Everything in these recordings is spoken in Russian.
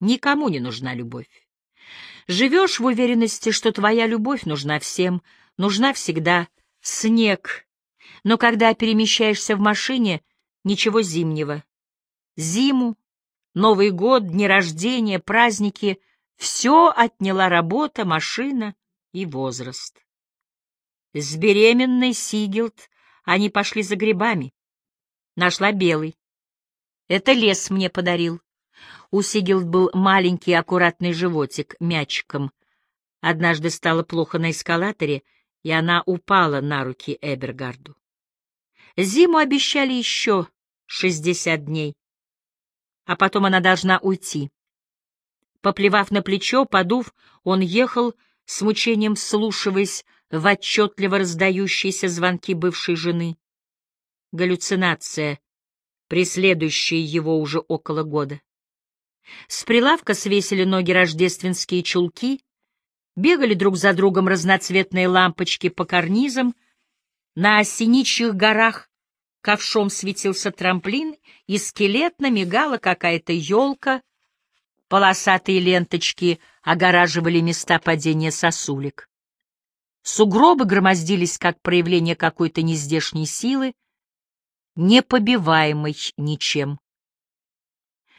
Никому не нужна любовь. Живешь в уверенности, что твоя любовь нужна всем, нужна всегда снег. Но когда перемещаешься в машине, ничего зимнего. Зиму, Новый год, дни рождения, праздники — все отняла работа, машина и возраст. С беременной Сигилд они пошли за грибами. Нашла белый. Это лес мне подарил. У Сигилд был маленький аккуратный животик, мячиком. Однажды стало плохо на эскалаторе, и она упала на руки Эбергарду. Зиму обещали еще шестьдесят дней, а потом она должна уйти. Поплевав на плечо, подув, он ехал, с мучением вслушиваясь в отчетливо раздающиеся звонки бывшей жены. Галлюцинация, преследующая его уже около года. С прилавка свесили ноги рождественские чулки, бегали друг за другом разноцветные лампочки по карнизам, на осеничьих горах ковшом светился трамплин, и скелетно мигала какая-то елка, полосатые ленточки огораживали места падения сосулек. Сугробы громоздились как проявление какой-то нездешней силы, непобиваемой ничем.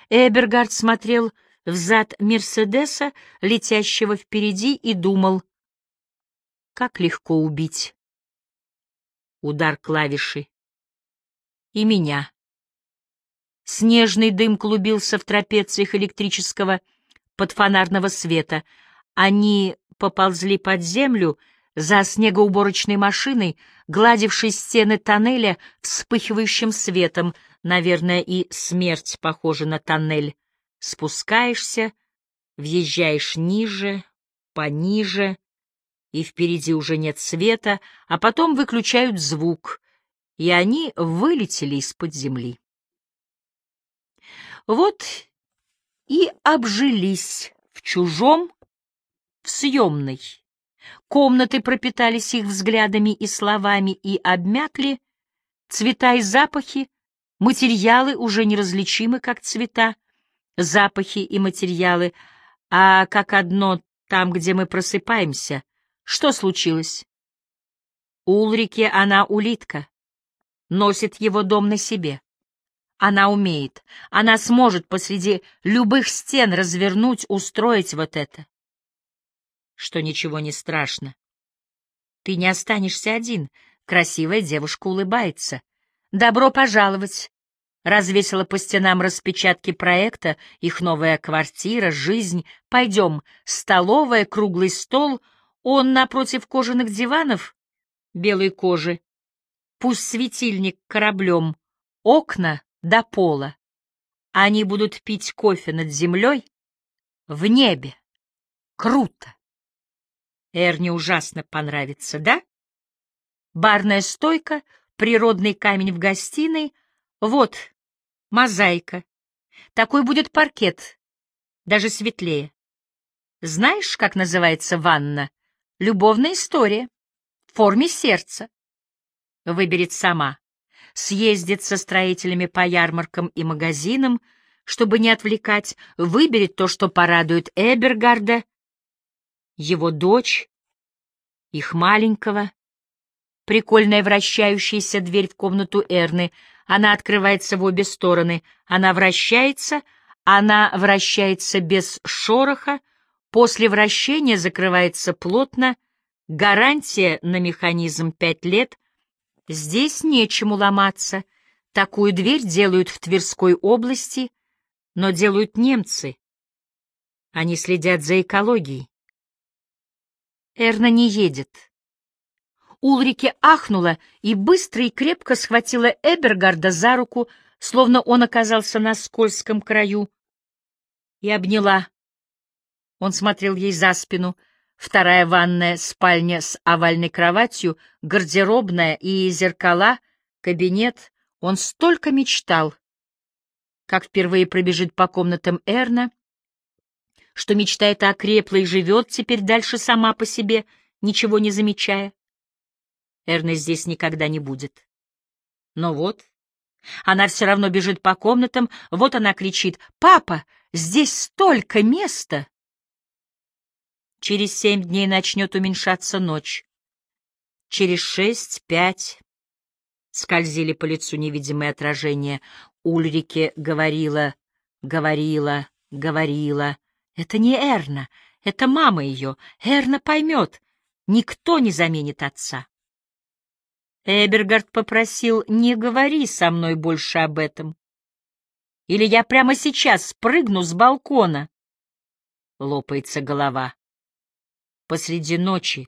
Эбергард смотрел взад Мерседеса, летящего впереди, и думал, как легко убить. Удар клавиши. И меня. Снежный дым клубился в трапециях электрического подфонарного света. Они поползли под землю за снегоуборочной машиной, гладившей стены тоннеля вспыхивающим светом. Наверное, и смерть похожа на тоннель. Спускаешься, въезжаешь ниже, пониже, и впереди уже нет света, а потом выключают звук, и они вылетели из-под земли. Вот и обжились в чужом, в съемной. Комнаты пропитались их взглядами и словами и обмякли, цвета и запахи, материалы уже неразличимы, как цвета, запахи и материалы, а как одно там, где мы просыпаемся. Что случилось? Улрике она улитка, носит его дом на себе. Она умеет, она сможет посреди любых стен развернуть, устроить вот это. Что ничего не страшно. Ты не останешься один. Красивая девушка улыбается. Добро пожаловать. Развесила по стенам распечатки проекта, их новая квартира, жизнь. Пойдем. Столовая, круглый стол. Он напротив кожаных диванов, белой кожи. Пусть светильник кораблем. Окна до пола. Они будут пить кофе над землей в небе. Круто! Эрне ужасно понравится, да? Барная стойка, природный камень в гостиной. Вот, мозаика. Такой будет паркет, даже светлее. Знаешь, как называется ванна? Любовная история. В форме сердца. Выберет сама съездит со строителями по ярмаркам и магазинам, чтобы не отвлекать, выберет то, что порадует Эбергарда, его дочь, их маленького. Прикольная вращающаяся дверь в комнату Эрны. Она открывается в обе стороны. Она вращается, она вращается без шороха, после вращения закрывается плотно, гарантия на механизм пять лет — Здесь нечему ломаться. Такую дверь делают в Тверской области, но делают немцы. Они следят за экологией. Эрна не едет. Улрике ахнула и быстро и крепко схватила Эбергарда за руку, словно он оказался на скользком краю, и обняла. Он смотрел ей за спину — вторая ванная спальня с овальной кроватью, гардеробная и зеркала, кабинет. Он столько мечтал, как впервые пробежит по комнатам Эрна, что мечта эта окрепла и живет теперь дальше сама по себе, ничего не замечая. Эрна здесь никогда не будет. Но вот, она все равно бежит по комнатам, вот она кричит «Папа!» здесь столько места. Через семь дней начнет уменьшаться ночь. Через шесть, пять скользили по лицу невидимые отражения. Ульрике говорила, говорила, говорила. Это не Эрна, это мама ее. Эрна поймет. Никто не заменит отца. Эбергард попросил, не говори со мной больше об этом. Или я прямо сейчас спрыгну с балкона. Лопается голова. Посреди ночи,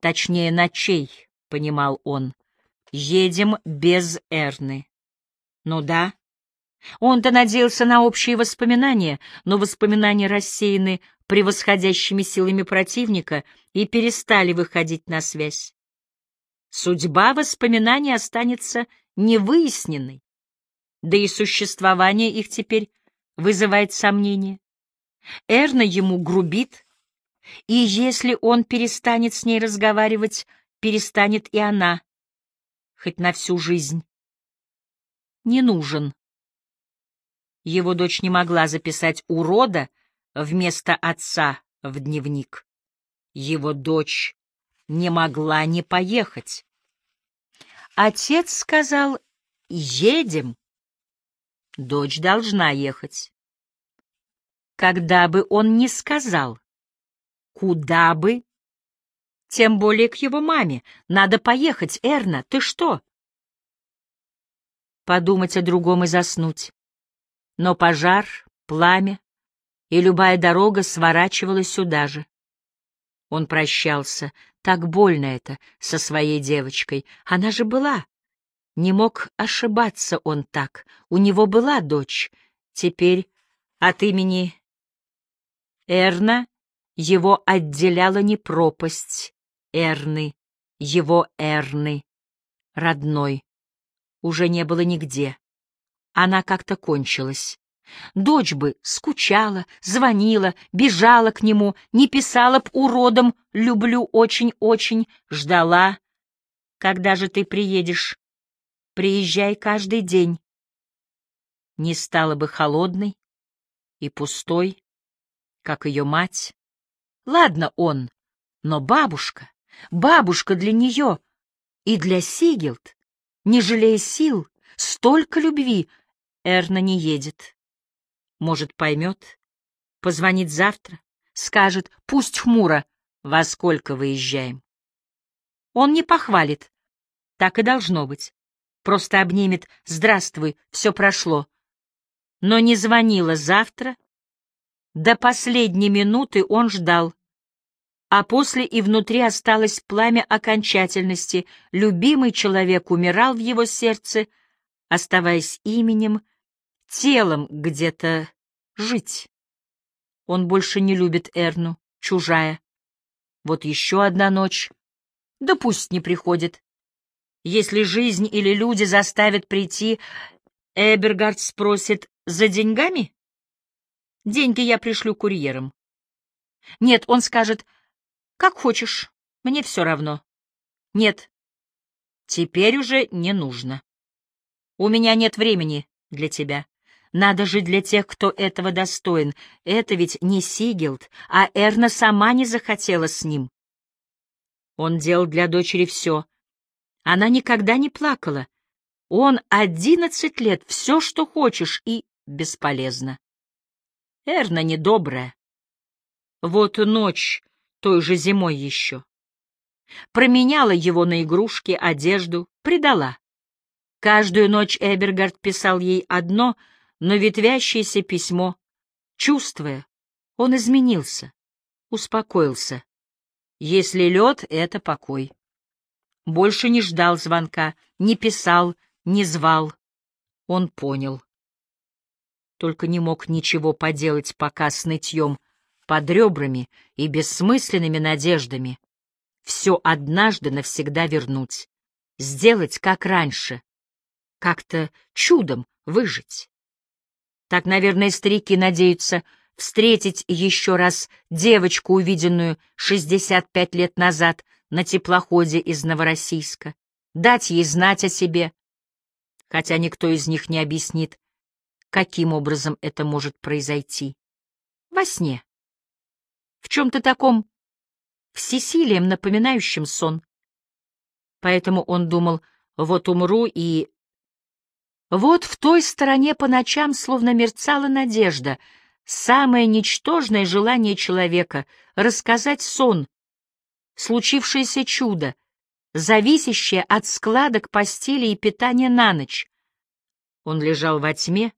точнее ночей, — понимал он, — едем без Эрны. Ну да, он-то надеялся на общие воспоминания, но воспоминания рассеяны превосходящими силами противника и перестали выходить на связь. Судьба воспоминаний останется невыясненной, да и существование их теперь вызывает сомнения. Эрна ему грубит, и если он перестанет с ней разговаривать, перестанет и она, хоть на всю жизнь. Не нужен его дочь не могла записать урода вместо отца в дневник. Его дочь не могла не поехать. Отец сказал «Едем». Дочь должна ехать. Когда бы он ни сказал, куда бы, тем более к его маме, надо поехать, Эрна, ты что? Подумать о другом и заснуть. Но пожар, пламя и любая дорога сворачивала сюда же. Он прощался, так больно это, со своей девочкой. Она же была. Не мог ошибаться он так. У него была дочь. Теперь от имени Эрна его отделяла не пропасть Эрны, его Эрны, родной. Уже не было нигде она как-то кончилась. Дочь бы скучала, звонила, бежала к нему, не писала б уродом «люблю очень-очень», ждала. «Когда же ты приедешь? Приезжай каждый день». Не стала бы холодной и пустой, как ее мать. Ладно он, но бабушка, бабушка для нее и для Сигелд, не жалея сил, столько любви, Эрна не едет. Может, поймет, позвонит завтра, скажет, пусть хмуро, во сколько выезжаем. Он не похвалит, так и должно быть. Просто обнимет «Здравствуй, все прошло». Но не звонила завтра. До последней минуты он ждал. А после и внутри осталось пламя окончательности. Любимый человек умирал в его сердце, оставаясь именем, телом где-то жить. Он больше не любит Эрну, чужая. Вот еще одна ночь. Да пусть не приходит. Если жизнь или люди заставят прийти, Эбергард спросит «За деньгами?» Деньги я пришлю курьером. Нет, он скажет «Как хочешь, мне все равно». Нет, теперь уже не нужно. У меня нет времени для тебя. Надо жить для тех, кто этого достоин. Это ведь не Сигелд, а Эрна сама не захотела с ним. Он делал для дочери все. Она никогда не плакала. Он одиннадцать лет, все, что хочешь, и бесполезно. Эрна недобрая. Вот ночь той же зимой еще. Променяла его на игрушки, одежду, предала. Каждую ночь Эбергард писал ей одно, но ветвящееся письмо. Чувствуя, он изменился, успокоился. Если лед — это покой. Больше не ждал звонка, не писал, не звал. Он понял. Только не мог ничего поделать пока с нытьем под ребрами и бессмысленными надеждами. Все однажды навсегда вернуть, сделать как раньше, как-то чудом выжить. Так, наверное, старики надеются встретить еще раз девочку, увиденную 65 лет назад на теплоходе из Новороссийска, дать ей знать о себе, хотя никто из них не объяснит, каким образом это может произойти. Во сне. В чем-то таком всесилием напоминающем сон. Поэтому он думал, вот умру и... Вот в той стороне по ночам словно мерцала надежда, самое ничтожное желание человека — рассказать сон, случившееся чудо, зависящее от складок постели и питания на ночь. Он лежал во тьме,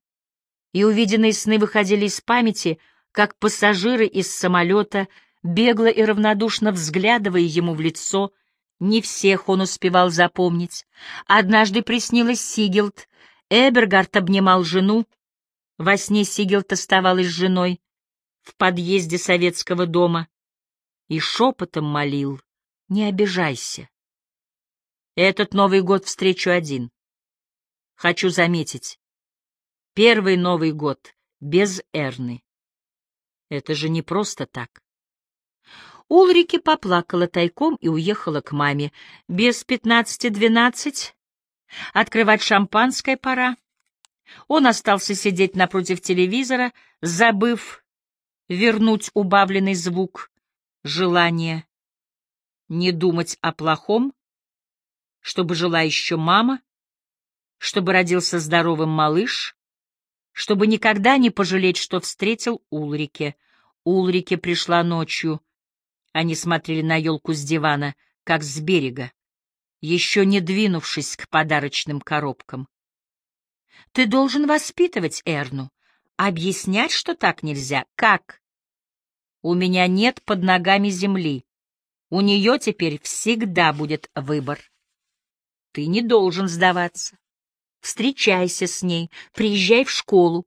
и увиденные сны выходили из памяти, как пассажиры из самолета, бегло и равнодушно взглядывая ему в лицо. Не всех он успевал запомнить. Однажды приснилась Сигелд. Эбергард обнимал жену. Во сне Сигелд оставалась с женой в подъезде советского дома и шепотом молил «Не обижайся». Этот Новый год встречу один. Хочу заметить, первый Новый год без Эрны. Это же не просто так. Улрике поплакала тайком и уехала к маме. Без пятнадцати двенадцать. Открывать шампанское пора. Он остался сидеть напротив телевизора, забыв вернуть убавленный звук, желание не думать о плохом, чтобы жила еще мама, чтобы родился здоровым малыш, чтобы никогда не пожалеть, что встретил Улрике. Улрике пришла ночью. Они смотрели на елку с дивана, как с берега, еще не двинувшись к подарочным коробкам. Ты должен воспитывать Эрну, объяснять, что так нельзя. Как? У меня нет под ногами земли. У нее теперь всегда будет выбор. Ты не должен сдаваться. Встречайся с ней, приезжай в школу.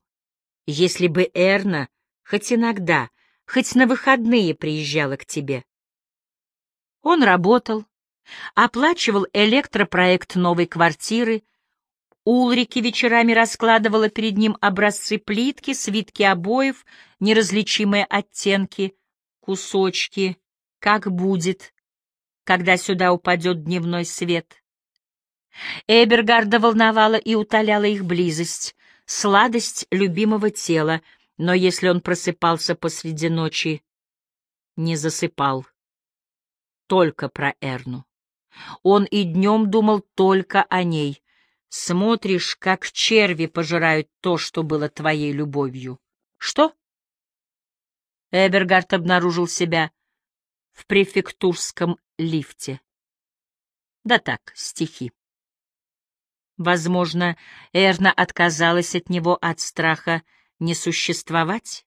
Если бы Эрна хоть иногда, хоть на выходные приезжала к тебе. Он работал, оплачивал электропроект новой квартиры, Улрики вечерами раскладывала перед ним образцы плитки, свитки обоев, неразличимые оттенки, кусочки, как будет, когда сюда упадет дневной свет. Эбергарда волновала и утоляла их близость, сладость любимого тела, но если он просыпался посреди ночи, не засыпал. Только про Эрну. Он и днем думал только о ней. Смотришь, как черви пожирают то, что было твоей любовью. Что? Эбергард обнаружил себя в префектурском лифте. Да так, стихи. Возможно, Эрна отказалась от него от страха не существовать.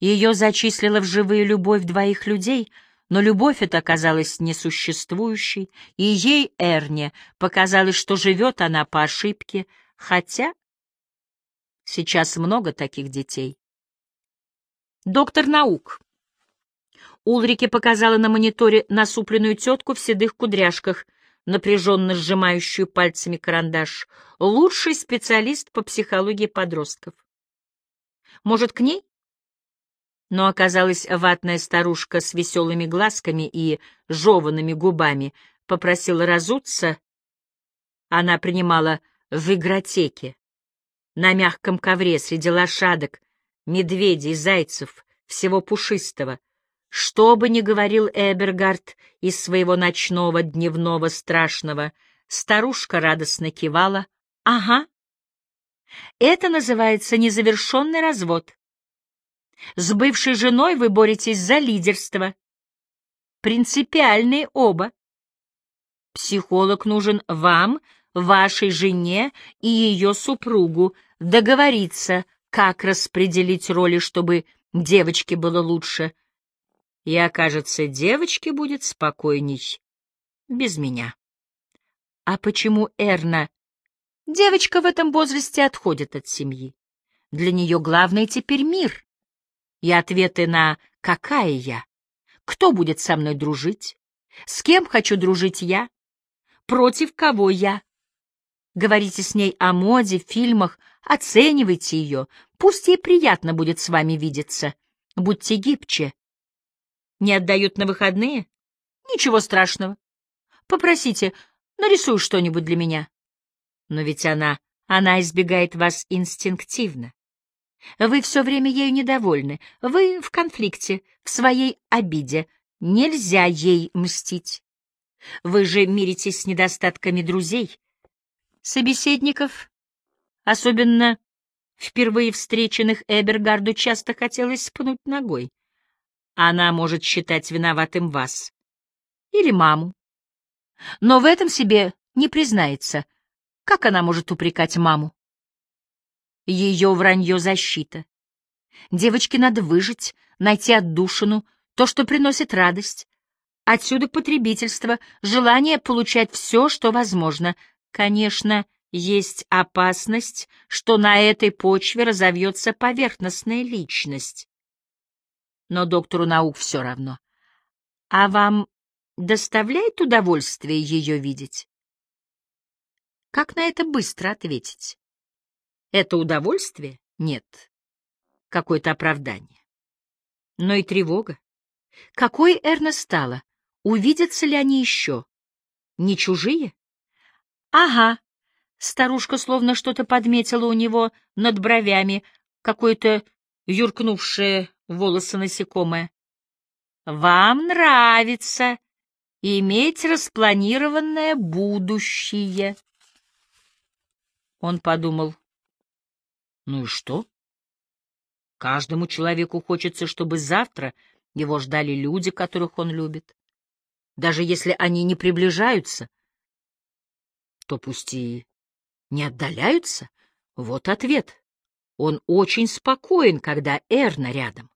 Ее зачислила в живые любовь двоих людей, но любовь эта оказалась несуществующей, и ей, Эрне, показалось, что живет она по ошибке, хотя сейчас много таких детей. Доктор наук. Улрике показала на мониторе насупленную тетку в седых кудряшках — напряженно сжимающую пальцами карандаш, лучший специалист по психологии подростков. Может, к ней? Но оказалась ватная старушка с веселыми глазками и жеванными губами, попросила разуться. Она принимала в игротеке, на мягком ковре среди лошадок, медведей, зайцев, всего пушистого, что бы ни говорил Эбергард из своего ночного, дневного, страшного, старушка радостно кивала. «Ага. Это называется незавершенный развод. С бывшей женой вы боретесь за лидерство. Принципиальные оба. Психолог нужен вам, вашей жене и ее супругу, договориться, как распределить роли, чтобы девочке было лучше — и окажется, девочке будет спокойней без меня. А почему Эрна? Девочка в этом возрасте отходит от семьи. Для нее главное теперь мир. И ответы на «какая я?», «кто будет со мной дружить?», «с кем хочу дружить я?», «против кого я?». Говорите с ней о моде, фильмах, оценивайте ее, пусть ей приятно будет с вами видеться. Будьте гибче, не отдают на выходные? Ничего страшного. Попросите, нарисуй что-нибудь для меня. Но ведь она, она избегает вас инстинктивно. Вы все время ею недовольны. Вы в конфликте, в своей обиде. Нельзя ей мстить. Вы же миритесь с недостатками друзей, собеседников, особенно впервые встреченных Эбергарду часто хотелось спнуть ногой. Она может считать виноватым вас или маму. Но в этом себе не признается. Как она может упрекать маму? Ее вранье — защита. Девочке надо выжить, найти отдушину, то, что приносит радость. Отсюда потребительство, желание получать все, что возможно. Конечно, есть опасность, что на этой почве разовьется поверхностная личность. Но доктору наук все равно. А вам доставляет удовольствие ее видеть? Как на это быстро ответить? Это удовольствие? Нет. Какое-то оправдание. Но и тревога. Какой Эрна стала? Увидятся ли они еще? Не чужие? Ага. Старушка словно что-то подметила у него над бровями, какое-то юркнувшее волосы насекомое. Вам нравится иметь распланированное будущее. Он подумал, ну и что? Каждому человеку хочется, чтобы завтра его ждали люди, которых он любит. Даже если они не приближаются, то пусть и не отдаляются. Вот ответ. Он очень спокоен, когда Эрна рядом.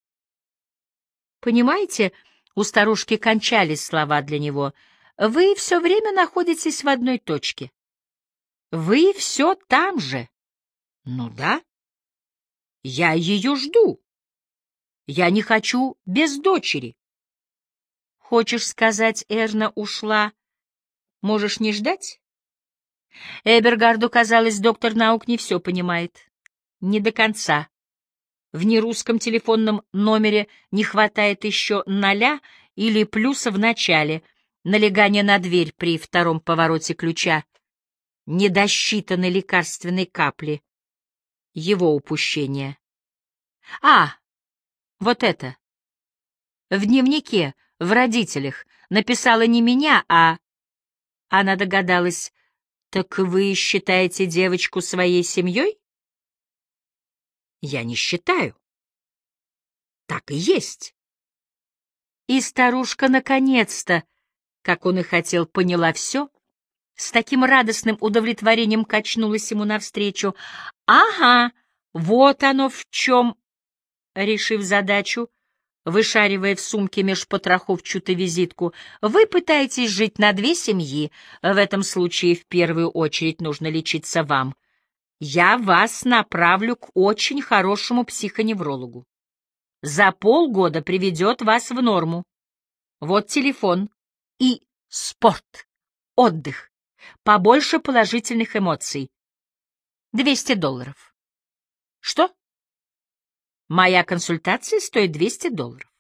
Понимаете, у старушки кончались слова для него. Вы все время находитесь в одной точке. Вы все там же. Ну да. Я ее жду. Я не хочу без дочери. Хочешь сказать, Эрна ушла? Можешь не ждать? Эбергарду казалось, доктор наук не все понимает. Не до конца. В нерусском телефонном номере не хватает еще ноля или плюса в начале, налегание на дверь при втором повороте ключа, недосчитанной лекарственной капли его упущение. А, вот это. В дневнике, в родителях, написала не меня, а... Она догадалась, так вы считаете девочку своей семьей? Я не считаю. Так и есть. И старушка наконец-то, как он и хотел, поняла все — с таким радостным удовлетворением качнулась ему навстречу. «Ага, вот оно в чем!» Решив задачу, вышаривая в сумке меж потрохов чью-то визитку, «вы пытаетесь жить на две семьи. В этом случае в первую очередь нужно лечиться вам. Я вас направлю к очень хорошему психоневрологу. За полгода приведет вас в норму. Вот телефон и спорт, отдых. Побольше положительных эмоций. Двести долларов. Что? Моя консультация стоит двести долларов.